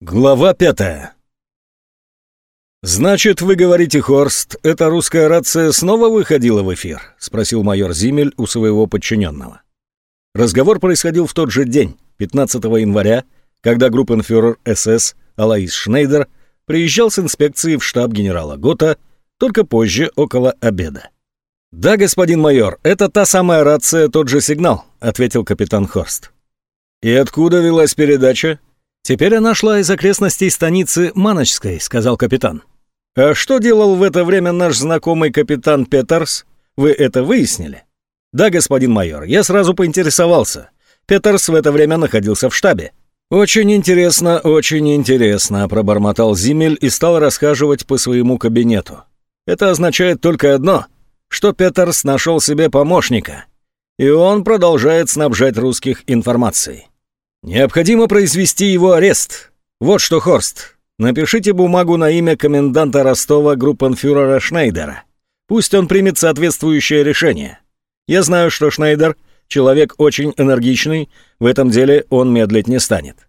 Глава пятая. «Значит, вы говорите, Хорст, эта русская рация снова выходила в эфир?» — спросил майор Зимель у своего подчиненного. Разговор происходил в тот же день, 15 января, когда группенфюрер СС Алаис Шнейдер приезжал с инспекцией в штаб генерала Гота, только позже, около обеда. «Да, господин майор, это та самая рация, тот же сигнал», — ответил капитан Хорст. «И откуда велась передача?» «Теперь она шла из окрестностей станицы Маночской», — сказал капитан. «А что делал в это время наш знакомый капитан Петерс? Вы это выяснили?» «Да, господин майор, я сразу поинтересовался. Петерс в это время находился в штабе». «Очень интересно, очень интересно», — пробормотал Зимель и стал расхаживать по своему кабинету. «Это означает только одно, что Петерс нашел себе помощника, и он продолжает снабжать русских информацией. Необходимо произвести его арест. Вот что, Хорст, напишите бумагу на имя коменданта Ростова группенфюрера Шнейдера. Пусть он примет соответствующее решение. Я знаю, что Шнейдер — человек очень энергичный, в этом деле он медлить не станет.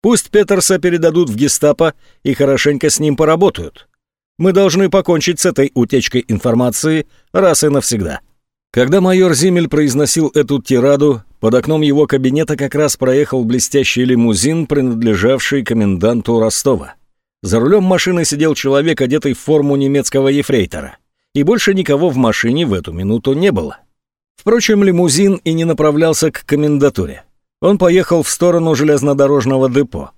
Пусть Петерса передадут в гестапо и хорошенько с ним поработают. Мы должны покончить с этой утечкой информации раз и навсегда. Когда майор Зимель произносил эту тираду, под окном его кабинета как раз проехал блестящий лимузин, принадлежавший коменданту Ростова. За рулем машины сидел человек, одетый в форму немецкого ефрейтора. И больше никого в машине в эту минуту не было. Впрочем, лимузин и не направлялся к комендатуре. Он поехал в сторону железнодорожного депо.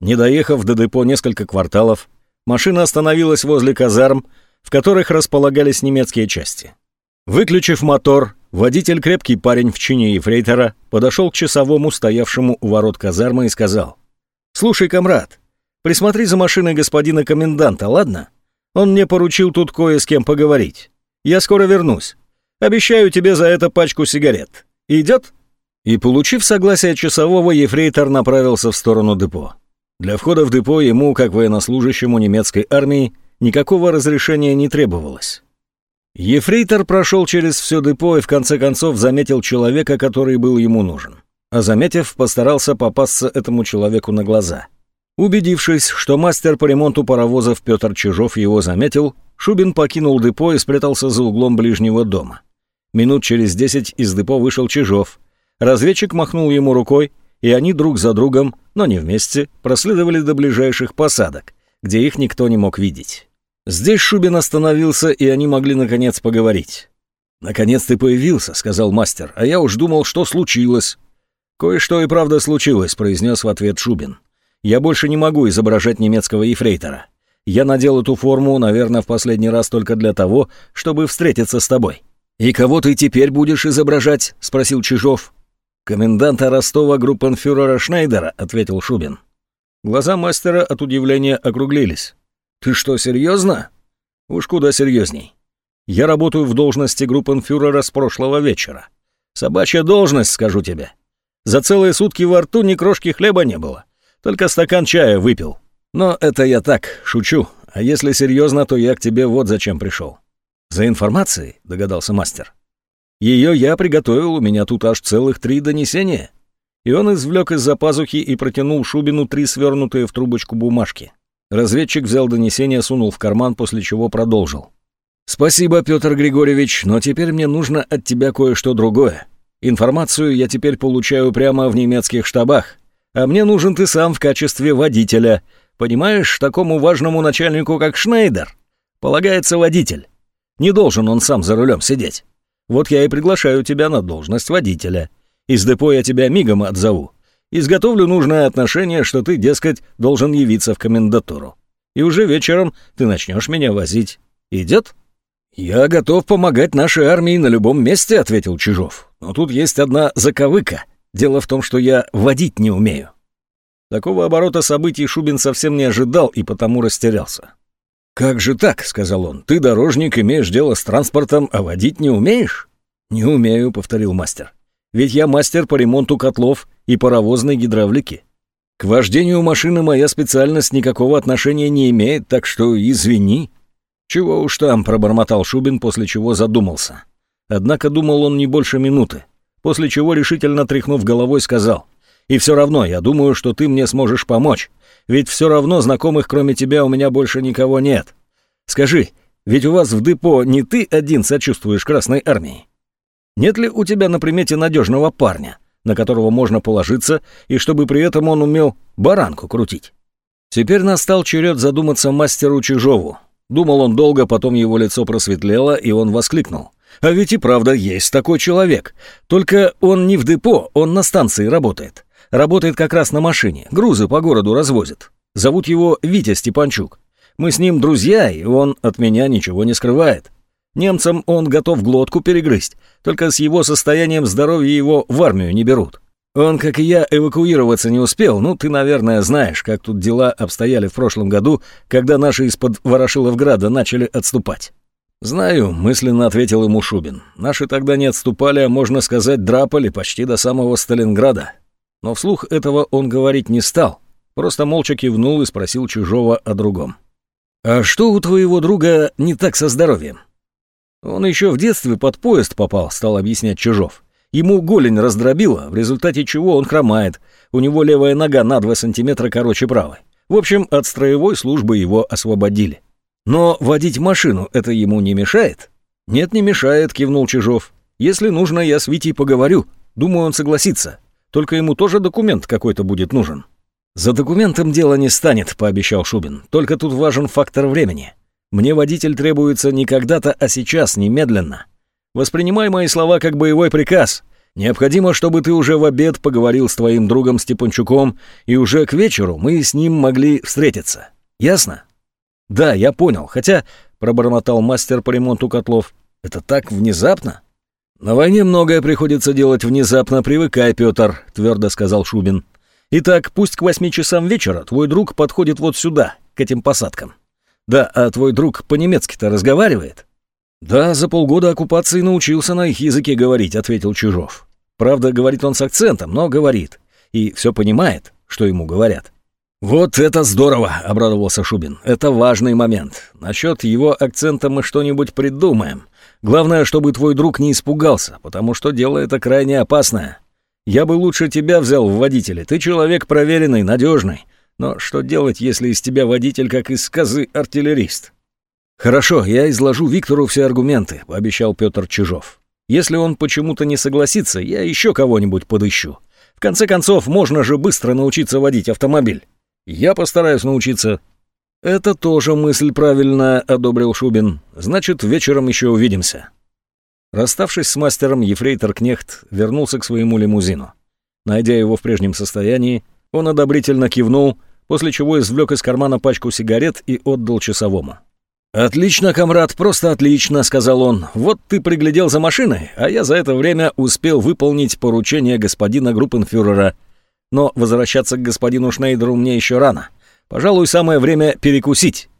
Не доехав до депо несколько кварталов, машина остановилась возле казарм, в которых располагались немецкие части. Выключив мотор, водитель, крепкий парень в чине ефрейтора, подошел к часовому, стоявшему у ворот казармы, и сказал. «Слушай, комрад, присмотри за машиной господина коменданта, ладно? Он мне поручил тут кое с кем поговорить. Я скоро вернусь. Обещаю тебе за это пачку сигарет. Идет?» И, получив согласие часового, ефрейтор направился в сторону депо. Для входа в депо ему, как военнослужащему немецкой армии, никакого разрешения не требовалось. Ефрейтор прошел через все депо и в конце концов заметил человека, который был ему нужен. А заметив, постарался попасться этому человеку на глаза. Убедившись, что мастер по ремонту паровозов Петр Чижов его заметил, Шубин покинул депо и спрятался за углом ближнего дома. Минут через десять из депо вышел Чижов. Разведчик махнул ему рукой, и они друг за другом, но не вместе, проследовали до ближайших посадок, где их никто не мог видеть. Здесь Шубин остановился, и они могли наконец поговорить. «Наконец ты появился», — сказал мастер, — «а я уж думал, что случилось». «Кое-что и правда случилось», — произнес в ответ Шубин. «Я больше не могу изображать немецкого ефрейтора. Я надел эту форму, наверное, в последний раз только для того, чтобы встретиться с тобой». «И кого ты теперь будешь изображать?» — спросил Чижов. «Коменданта Ростова группенфюрера Шнайдера», — ответил Шубин. Глаза мастера от удивления округлились. «Ты что, серьезно?» «Уж куда серьезней. Я работаю в должности группенфюрера с прошлого вечера. Собачья должность, скажу тебе. За целые сутки во рту ни крошки хлеба не было. Только стакан чая выпил. Но это я так, шучу. А если серьезно, то я к тебе вот зачем пришел. За информацией, догадался мастер. Ее я приготовил, у меня тут аж целых три донесения. И он извлек из-за пазухи и протянул Шубину три свернутые в трубочку бумажки. Разведчик взял донесение, сунул в карман, после чего продолжил. «Спасибо, Петр Григорьевич, но теперь мне нужно от тебя кое-что другое. Информацию я теперь получаю прямо в немецких штабах, а мне нужен ты сам в качестве водителя. Понимаешь, такому важному начальнику, как Шнейдер, полагается водитель. Не должен он сам за рулем сидеть. Вот я и приглашаю тебя на должность водителя. Из депо я тебя мигом отзову. Изготовлю нужное отношение, что ты, дескать, должен явиться в комендатуру. И уже вечером ты начнешь меня возить. Идет?» «Я готов помогать нашей армии на любом месте», — ответил Чижов. «Но тут есть одна заковыка. Дело в том, что я водить не умею». Такого оборота событий Шубин совсем не ожидал и потому растерялся. «Как же так?» — сказал он. «Ты, дорожник, имеешь дело с транспортом, а водить не умеешь?» «Не умею», — повторил мастер. «Ведь я мастер по ремонту котлов и паровозной гидравлики. К вождению машины моя специальность никакого отношения не имеет, так что извини». «Чего уж там», — пробормотал Шубин, после чего задумался. Однако думал он не больше минуты, после чего, решительно тряхнув головой, сказал, И все равно я думаю, что ты мне сможешь помочь. Ведь все равно знакомых, кроме тебя, у меня больше никого нет. Скажи, ведь у вас в депо не ты один сочувствуешь Красной Армии? Нет ли у тебя на примете надежного парня, на которого можно положиться, и чтобы при этом он умел баранку крутить? Теперь настал черед задуматься мастеру Чижову. Думал он долго, потом его лицо просветлело, и он воскликнул. «А ведь и правда есть такой человек. Только он не в депо, он на станции работает. Работает как раз на машине, грузы по городу развозит. Зовут его Витя Степанчук. Мы с ним друзья, и он от меня ничего не скрывает. Немцам он готов глотку перегрызть, только с его состоянием здоровья его в армию не берут. Он, как и я, эвакуироваться не успел. Ну, ты, наверное, знаешь, как тут дела обстояли в прошлом году, когда наши из-под Ворошиловграда начали отступать. «Знаю», — мысленно ответил ему Шубин. «Наши тогда не отступали, а, можно сказать, драпали почти до самого Сталинграда». Но вслух этого он говорить не стал, просто молча кивнул и спросил чужого о другом. «А что у твоего друга не так со здоровьем?» «Он еще в детстве под поезд попал», — стал объяснять Чижов. Ему голень раздробила, в результате чего он хромает. У него левая нога на 2 сантиметра короче правой. В общем, от строевой службы его освободили. Но водить машину это ему не мешает? Нет, не мешает, кивнул Чижов. Если нужно, я с Витей поговорю. Думаю, он согласится. Только ему тоже документ какой-то будет нужен. За документом дело не станет, пообещал Шубин. Только тут важен фактор времени. Мне водитель требуется не когда-то, а сейчас, немедленно. Воспринимай мои слова как боевой приказ. Необходимо, чтобы ты уже в обед поговорил с твоим другом Степанчуком, и уже к вечеру мы с ним могли встретиться. Ясно? Да, я понял. Хотя, пробормотал мастер по ремонту котлов, это так внезапно. На войне многое приходится делать внезапно, привыкай, Петр, твердо сказал Шубин. Итак, пусть к восьми часам вечера твой друг подходит вот сюда, к этим посадкам. Да, а твой друг по-немецки-то разговаривает? «Да, за полгода оккупации научился на их языке говорить», — ответил Чижов. «Правда, говорит он с акцентом, но говорит. И все понимает, что ему говорят». «Вот это здорово!» — обрадовался Шубин. «Это важный момент. Насчет его акцента мы что-нибудь придумаем. Главное, чтобы твой друг не испугался, потому что дело это крайне опасное. Я бы лучше тебя взял в водители. Ты человек проверенный, надежный. Но что делать, если из тебя водитель, как из сказы, артиллерист?» «Хорошо, я изложу Виктору все аргументы», — пообещал Петр Чижов. «Если он почему-то не согласится, я еще кого-нибудь подыщу. В конце концов, можно же быстро научиться водить автомобиль. Я постараюсь научиться». «Это тоже мысль правильная», — одобрил Шубин. «Значит, вечером еще увидимся». Расставшись с мастером, ефрейтор Кнехт вернулся к своему лимузину. Найдя его в прежнем состоянии, он одобрительно кивнул, после чего извлек из кармана пачку сигарет и отдал часовому. «Отлично, комрад, просто отлично», — сказал он. «Вот ты приглядел за машиной, а я за это время успел выполнить поручение господина группенфюрера. Но возвращаться к господину Шнейдеру мне еще рано. Пожалуй, самое время перекусить».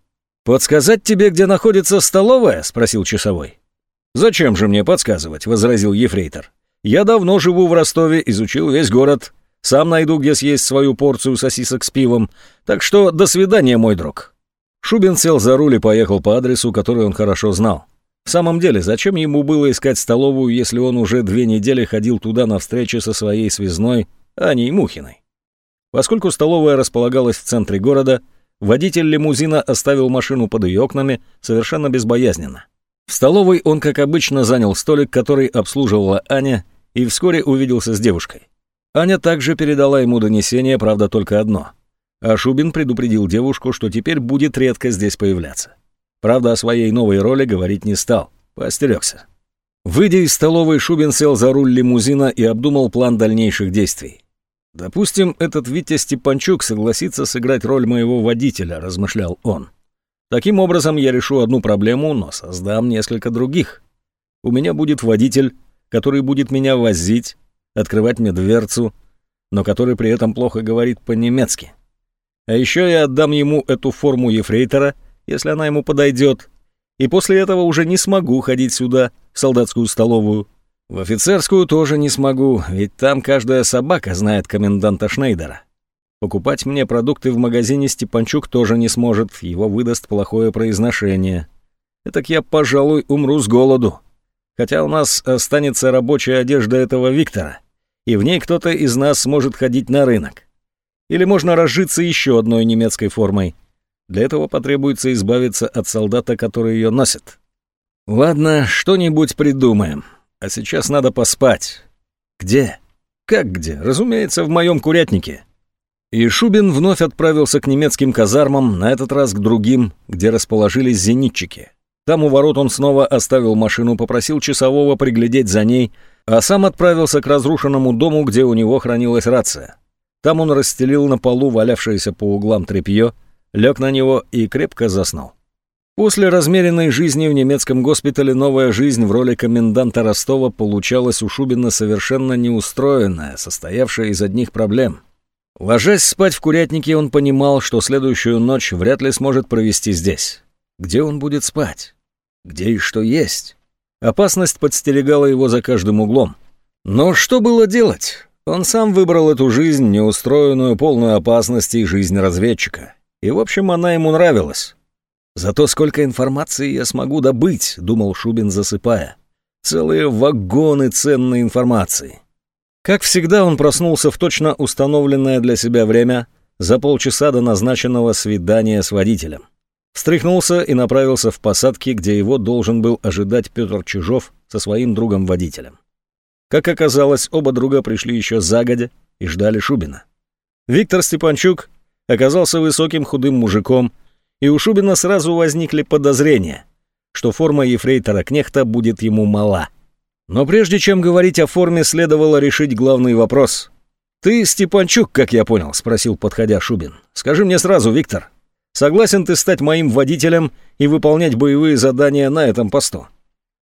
«Подсказать тебе, где находится столовая?» — спросил часовой. «Зачем же мне подсказывать?» — возразил ефрейтор. «Я давно живу в Ростове, изучил весь город. Сам найду, где съесть свою порцию сосисок с пивом. Так что до свидания, мой друг». Шубин сел за руль и поехал по адресу, который он хорошо знал. В самом деле, зачем ему было искать столовую, если он уже две недели ходил туда на встречу со своей связной Аней Мухиной? Поскольку столовая располагалась в центре города, водитель лимузина оставил машину под ее окнами совершенно безбоязненно. В столовой он, как обычно, занял столик, который обслуживала Аня, и вскоре увиделся с девушкой. Аня также передала ему донесение, правда, только одно — а Шубин предупредил девушку, что теперь будет редко здесь появляться. Правда, о своей новой роли говорить не стал, поостерегся. Выйдя из столовой, Шубин сел за руль лимузина и обдумал план дальнейших действий. «Допустим, этот Витя Степанчук согласится сыграть роль моего водителя», — размышлял он. «Таким образом я решу одну проблему, но создам несколько других. У меня будет водитель, который будет меня возить, открывать мне дверцу, но который при этом плохо говорит по-немецки. А еще я отдам ему эту форму ефрейтора, если она ему подойдет, и после этого уже не смогу ходить сюда, в солдатскую столовую. В офицерскую тоже не смогу, ведь там каждая собака знает коменданта Шнейдера. Покупать мне продукты в магазине Степанчук тоже не сможет, его выдаст плохое произношение. Этак я, пожалуй, умру с голоду. Хотя у нас останется рабочая одежда этого Виктора. и в ней кто-то из нас сможет ходить на рынок. Или можно разжиться еще одной немецкой формой. Для этого потребуется избавиться от солдата, который ее носит. Ладно, что-нибудь придумаем. А сейчас надо поспать. Где? Как где? Разумеется, в моем курятнике. И Шубин вновь отправился к немецким казармам, на этот раз к другим, где расположились зенитчики. Там у ворот он снова оставил машину, попросил часового приглядеть за ней, а сам отправился к разрушенному дому, где у него хранилась рация. Там он расстелил на полу валявшееся по углам тряпье, лег на него и крепко заснул. После размеренной жизни в немецком госпитале новая жизнь в роли коменданта Ростова получалась у Шубина совершенно неустроенная, состоявшая из одних проблем. Ложась спать в курятнике, он понимал, что следующую ночь вряд ли сможет провести здесь. Где он будет спать? Где и что есть? Опасность подстерегала его за каждым углом. Но что было делать? Он сам выбрал эту жизнь, неустроенную, полную опасностей, жизнь разведчика. И, в общем, она ему нравилась. «Зато сколько информации я смогу добыть», — думал Шубин, засыпая. «Целые вагоны ценной информации». Как всегда, он проснулся в точно установленное для себя время за полчаса до назначенного свидания с водителем. Встряхнулся и направился в посадки, где его должен был ожидать Петр Чижов со своим другом-водителем. Как оказалось, оба друга пришли еще загодя и ждали Шубина. Виктор Степанчук оказался высоким худым мужиком, и у Шубина сразу возникли подозрения, что форма ефрейтора Кнехта будет ему мала. Но прежде чем говорить о форме, следовало решить главный вопрос. «Ты Степанчук, как я понял?» — спросил, подходя Шубин. «Скажи мне сразу, Виктор, согласен ты стать моим водителем и выполнять боевые задания на этом посту?»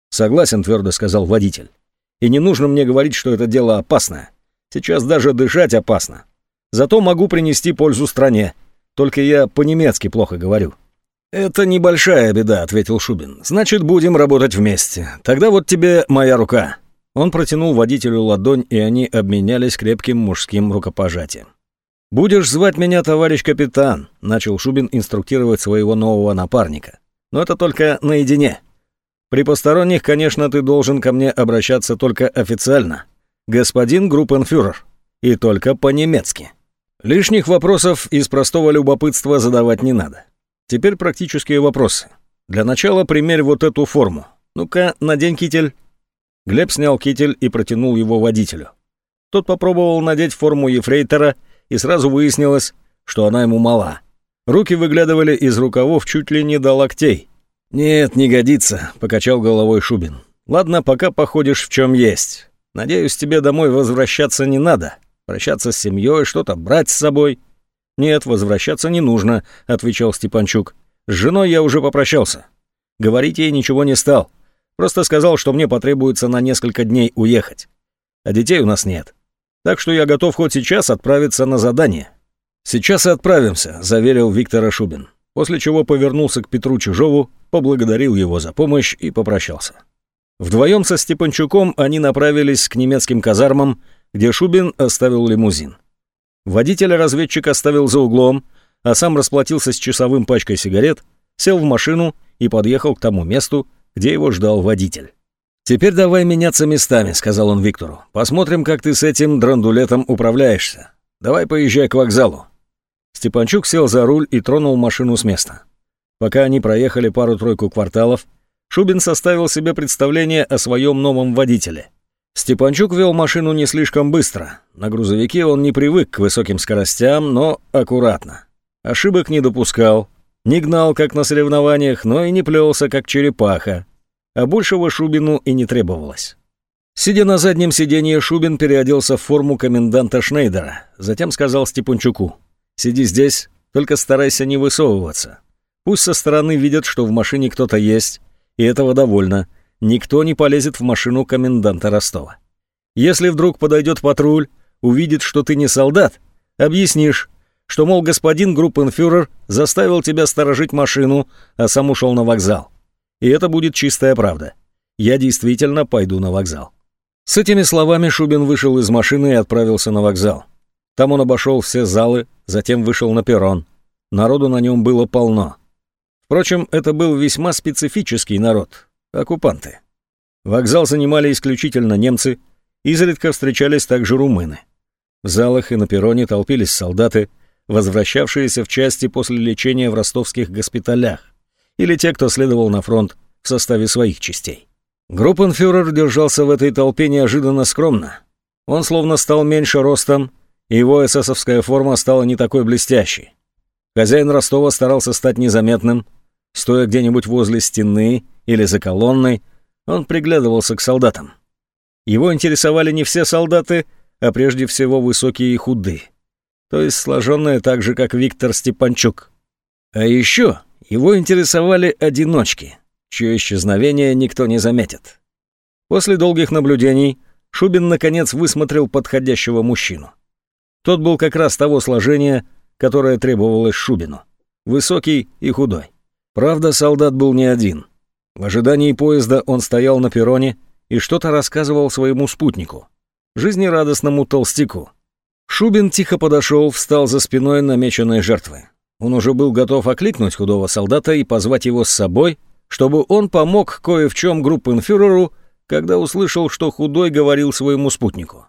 «Согласен», — твердо сказал водитель. «И не нужно мне говорить, что это дело опасное. Сейчас даже дышать опасно. Зато могу принести пользу стране. Только я по-немецки плохо говорю». «Это небольшая беда», — ответил Шубин. «Значит, будем работать вместе. Тогда вот тебе моя рука». Он протянул водителю ладонь, и они обменялись крепким мужским рукопожатием. «Будешь звать меня товарищ капитан», — начал Шубин инструктировать своего нового напарника. «Но это только наедине. При посторонних, конечно, ты должен ко мне обращаться только официально. Господин группенфюрер. И только по-немецки». Лишних вопросов из простого любопытства задавать не надо. Теперь практические вопросы. Для начала примерь вот эту форму. Ну-ка, надень китель. Глеб снял китель и протянул его водителю. Тот попробовал надеть форму ефрейтора, и сразу выяснилось, что она ему мала. Руки выглядывали из рукавов чуть ли не до локтей. «Нет, не годится», — покачал головой Шубин. «Ладно, пока походишь в чем есть. Надеюсь, тебе домой возвращаться не надо. Прощаться с семьей, что-то брать с собой?» «Нет, возвращаться не нужно», — отвечал Степанчук. «С женой я уже попрощался. Говорить ей ничего не стал. Просто сказал, что мне потребуется на несколько дней уехать. А детей у нас нет. Так что я готов хоть сейчас отправиться на задание». «Сейчас и отправимся», — заверил Виктор Шубин, после чего повернулся к Петру Чужову, поблагодарил его за помощь и попрощался. Вдвоем со Степанчуком они направились к немецким казармам, где Шубин оставил лимузин. Водителя разведчик оставил за углом, а сам расплатился с часовым пачкой сигарет, сел в машину и подъехал к тому месту, где его ждал водитель. «Теперь давай меняться местами», — сказал он Виктору. «Посмотрим, как ты с этим драндулетом управляешься. Давай поезжай к вокзалу». Степанчук сел за руль и тронул машину с места. Пока они проехали пару-тройку кварталов, Шубин составил себе представление о своем новом водителе — Степанчук вел машину не слишком быстро. На грузовике он не привык к высоким скоростям, но аккуратно. Ошибок не допускал, не гнал, как на соревнованиях, но и не плелся, как черепаха. А большего Шубину и не требовалось. Сидя на заднем сиденье, Шубин переоделся в форму коменданта Шнейдера. Затем сказал Степанчуку, «Сиди здесь, только старайся не высовываться. Пусть со стороны видят, что в машине кто-то есть, и этого довольно никто не полезет в машину коменданта Ростова. Если вдруг подойдет патруль, увидит, что ты не солдат, объяснишь, что, мол, господин группенфюрер заставил тебя сторожить машину, а сам ушел на вокзал. И это будет чистая правда. Я действительно пойду на вокзал. С этими словами Шубин вышел из машины и отправился на вокзал. Там он обошел все залы, затем вышел на перрон. Народу на нем было полно. Впрочем, это был весьма специфический народ, оккупанты. Вокзал занимали исключительно немцы, Изредка встречались также румыны. В залах и на перроне толпились солдаты, возвращавшиеся в части после лечения в ростовских госпиталях, или те, кто следовал на фронт в составе своих частей. Группенфюрер держался в этой толпе неожиданно скромно. Он словно стал меньше ростом, и его эсэсовская форма стала не такой блестящей. Хозяин Ростова старался стать незаметным. Стоя где-нибудь возле стены или за колонной, он приглядывался к солдатам. Его интересовали не все солдаты, а прежде всего высокие и худые. То есть сложенные так же, как Виктор Степанчук. А еще его интересовали одиночки, чье исчезновение никто не заметит. После долгих наблюдений Шубин наконец высмотрел подходящего мужчину. Тот был как раз того сложения, которое требовалось Шубину. Высокий и худой. Правда, солдат был не один. В ожидании поезда он стоял на перроне и что-то рассказывал своему спутнику, жизнерадостному толстяку. Шубин тихо подошел, встал за спиной намеченной жертвы. Он уже был готов окликнуть худого солдата и позвать его с собой, чтобы он помог кое в чем группенфюреру, когда услышал, что худой говорил своему спутнику.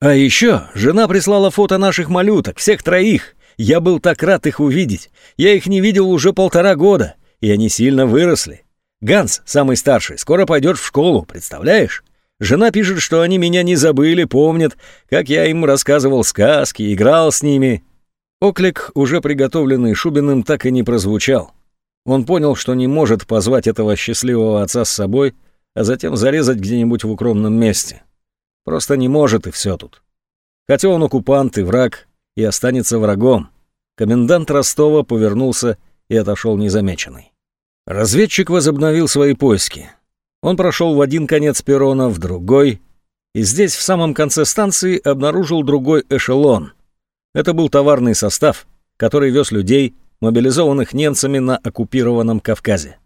«А еще жена прислала фото наших малюток, всех троих. Я был так рад их увидеть. Я их не видел уже полтора года, и они сильно выросли. Ганс, самый старший, скоро пойдет в школу, представляешь? Жена пишет, что они меня не забыли, помнят, как я им рассказывал сказки, играл с ними». Оклик, уже приготовленный Шубиным, так и не прозвучал. Он понял, что не может позвать этого счастливого отца с собой, а затем зарезать где-нибудь в укромном месте. Просто не может, и все тут. Хотя он оккупант и враг, и останется врагом. Комендант Ростова повернулся и отошел незамеченный. Разведчик возобновил свои поиски. Он прошел в один конец перрона, в другой, и здесь, в самом конце станции, обнаружил другой эшелон. Это был товарный состав, который вез людей, мобилизованных немцами на оккупированном Кавказе.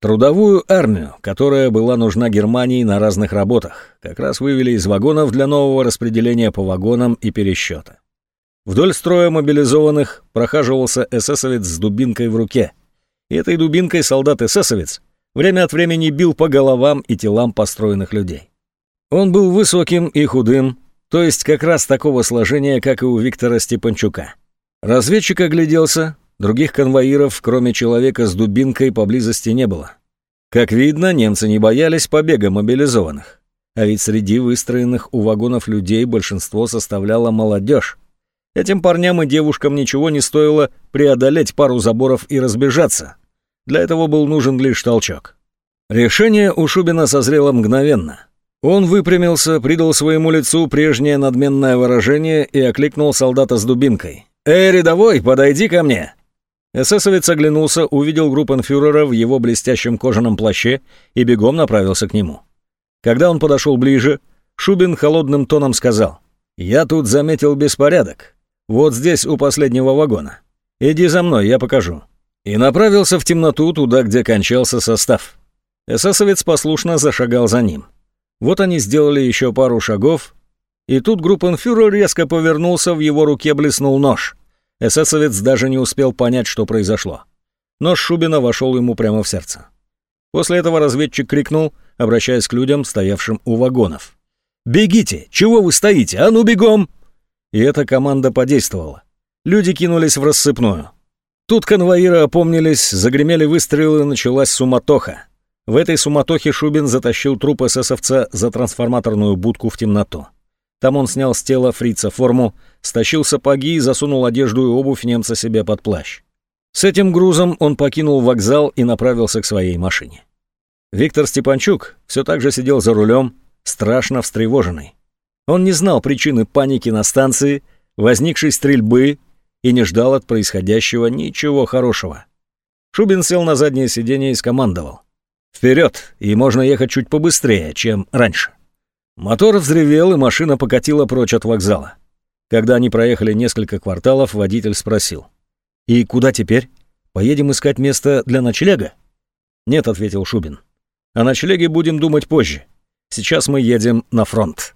Трудовую армию, которая была нужна Германии на разных работах, как раз вывели из вагонов для нового распределения по вагонам и пересчета. Вдоль строя мобилизованных прохаживался эсэсовец с дубинкой в руке. И этой дубинкой солдат-эсэсовец время от времени бил по головам и телам построенных людей. Он был высоким и худым, то есть как раз такого сложения, как и у Виктора Степанчука. Разведчик огляделся, Других конвоиров, кроме человека с дубинкой, поблизости не было. Как видно, немцы не боялись побега мобилизованных. А ведь среди выстроенных у вагонов людей большинство составляла молодежь. Этим парням и девушкам ничего не стоило преодолеть пару заборов и разбежаться. Для этого был нужен лишь толчок. Решение у Шубина созрело мгновенно. Он выпрямился, придал своему лицу прежнее надменное выражение и окликнул солдата с дубинкой. «Эй, рядовой, подойди ко мне!» Эсэсовец оглянулся, увидел группенфюрера в его блестящем кожаном плаще и бегом направился к нему. Когда он подошел ближе, Шубин холодным тоном сказал, «Я тут заметил беспорядок. Вот здесь, у последнего вагона. Иди за мной, я покажу». И направился в темноту туда, где кончался состав. Эсэсовец послушно зашагал за ним. Вот они сделали еще пару шагов, и тут группенфюрер резко повернулся, в его руке блеснул нож — Эсэсовец даже не успел понять, что произошло. Нож Шубина вошел ему прямо в сердце. После этого разведчик крикнул, обращаясь к людям, стоявшим у вагонов. «Бегите! Чего вы стоите? А ну бегом!» И эта команда подействовала. Люди кинулись в рассыпную. Тут конвоиры опомнились, загремели выстрелы, началась суматоха. В этой суматохе Шубин затащил труп эсэсовца за трансформаторную будку в темноту. Там он снял с тела фрица форму, стащил сапоги и засунул одежду и обувь немца себе под плащ. С этим грузом он покинул вокзал и направился к своей машине. Виктор Степанчук все так же сидел за рулем, страшно встревоженный. Он не знал причины паники на станции, возникшей стрельбы и не ждал от происходящего ничего хорошего. Шубин сел на заднее сиденье и скомандовал. «Вперед, и можно ехать чуть побыстрее, чем раньше». Мотор взревел, и машина покатила прочь от вокзала. Когда они проехали несколько кварталов, водитель спросил. «И куда теперь? Поедем искать место для ночлега?» «Нет», — ответил Шубин. «О ночлеге будем думать позже. Сейчас мы едем на фронт».